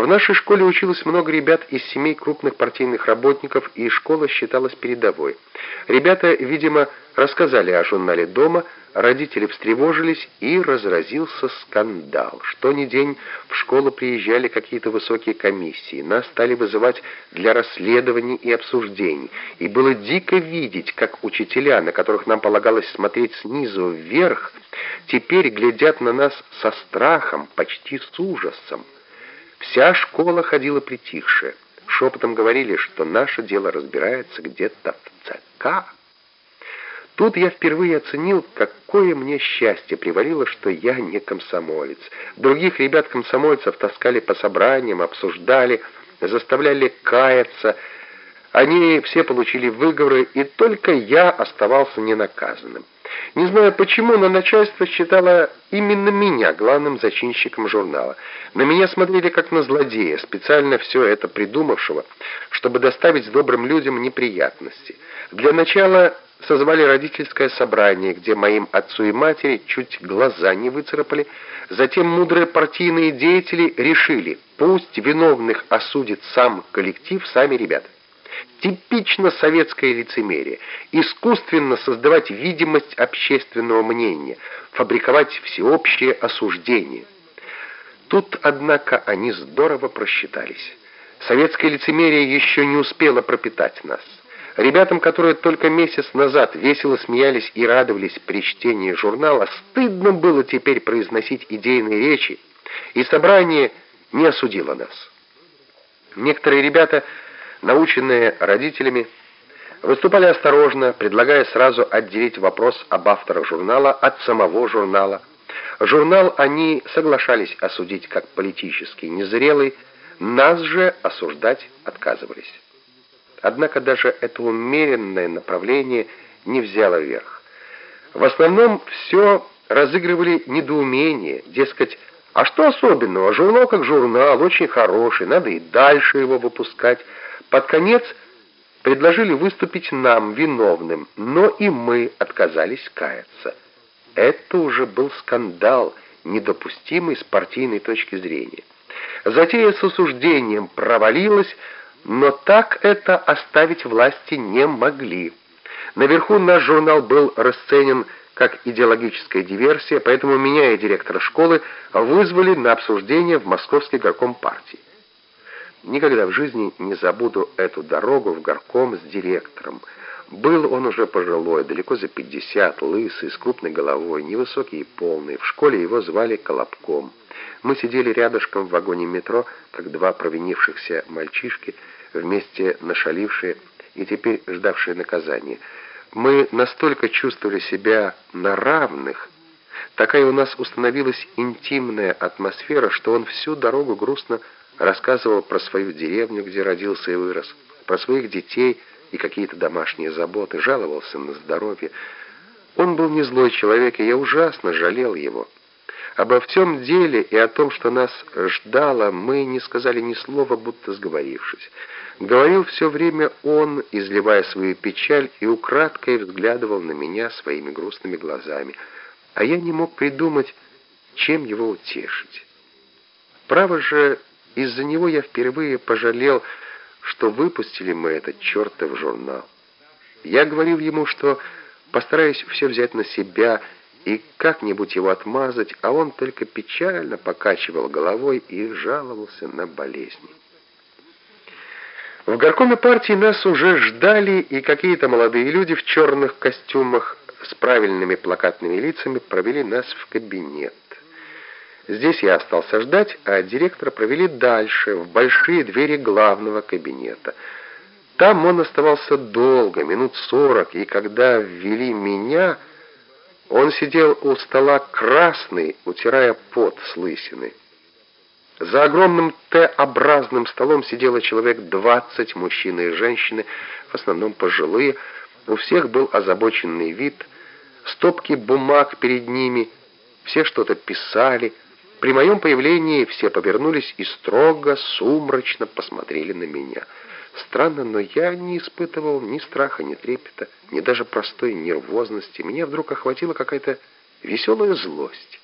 В нашей школе училось много ребят из семей крупных партийных работников, и школа считалась передовой. Ребята, видимо, рассказали о журнале дома, родители встревожились, и разразился скандал. Что ни день в школу приезжали какие-то высокие комиссии, нас стали вызывать для расследований и обсуждений, и было дико видеть, как учителя, на которых нам полагалось смотреть снизу вверх, теперь глядят на нас со страхом, почти с ужасом. Вся школа ходила притихшая. Шепотом говорили, что наше дело разбирается где-то в ЦК. Тут я впервые оценил, какое мне счастье привалило, что я не комсомолец. Других ребят-комсомольцев таскали по собраниям, обсуждали, заставляли каяться. Они все получили выговоры, и только я оставался ненаказанным. Не знаю почему, но начальство считало именно меня главным зачинщиком журнала. На меня смотрели как на злодея, специально все это придумавшего, чтобы доставить добрым людям неприятности. Для начала созвали родительское собрание, где моим отцу и матери чуть глаза не выцарапали. Затем мудрые партийные деятели решили, пусть виновных осудит сам коллектив, сами ребята. Типично советское лицемерие. Искусственно создавать видимость общественного мнения, фабриковать всеобщее осуждение. Тут, однако, они здорово просчитались. Советское лицемерие еще не успело пропитать нас. Ребятам, которые только месяц назад весело смеялись и радовались при чтении журнала, стыдно было теперь произносить идейные речи, и собрание не осудило нас. Некоторые ребята наученные родителями, выступали осторожно, предлагая сразу отделить вопрос об авторах журнала от самого журнала. Журнал они соглашались осудить как политически незрелый, нас же осуждать отказывались. Однако даже это умеренное направление не взяло верх. В основном все разыгрывали недоумение, дескать, а что особенного? Журнал как журнал, очень хороший, надо и дальше его выпускать. Под конец предложили выступить нам, виновным, но и мы отказались каяться. Это уже был скандал, недопустимый с партийной точки зрения. Затея с осуждением провалилась, но так это оставить власти не могли. Наверху наш журнал был расценен как идеологическая диверсия, поэтому меня и директора школы вызвали на обсуждение в Московский горком партии. Никогда в жизни не забуду эту дорогу в горком с директором. Был он уже пожилой, далеко за пятьдесят, лысый, с крупной головой, невысокий и полный. В школе его звали Колобком. Мы сидели рядышком в вагоне метро, как два провинившихся мальчишки, вместе нашалившие и теперь ждавшие наказания. Мы настолько чувствовали себя на равных, такая у нас установилась интимная атмосфера, что он всю дорогу грустно рассказывал про свою деревню, где родился и вырос, про своих детей и какие-то домашние заботы, жаловался на здоровье. Он был не злой человек, и я ужасно жалел его. Обо всем деле и о том, что нас ждало, мы не сказали ни слова, будто сговорившись. Говорил все время он, изливая свою печаль, и украдкой взглядывал на меня своими грустными глазами. А я не мог придумать, чем его утешить. Право же, из-за него я впервые пожалел, что выпустили мы этот чертов журнал. Я говорил ему, что постараюсь все взять на себя и как-нибудь его отмазать, а он только печально покачивал головой и жаловался на болезни. В горкоме партии нас уже ждали, и какие-то молодые люди в черных костюмах с правильными плакатными лицами провели нас в кабинет. Здесь я остался ждать, а директора провели дальше, в большие двери главного кабинета. Там он оставался долго, минут сорок, и когда ввели меня, он сидел у стола красный, утирая пот с лысины. За огромным Т-образным столом сидело человек двадцать, мужчины и женщины, в основном пожилые. У всех был озабоченный вид, стопки бумаг перед ними, все что-то писали, при моем появлении все повернулись и строго, сумрачно посмотрели на меня. Странно, но я не испытывал ни страха, ни трепета, ни даже простой нервозности. Меня вдруг охватила какая-то веселая злость.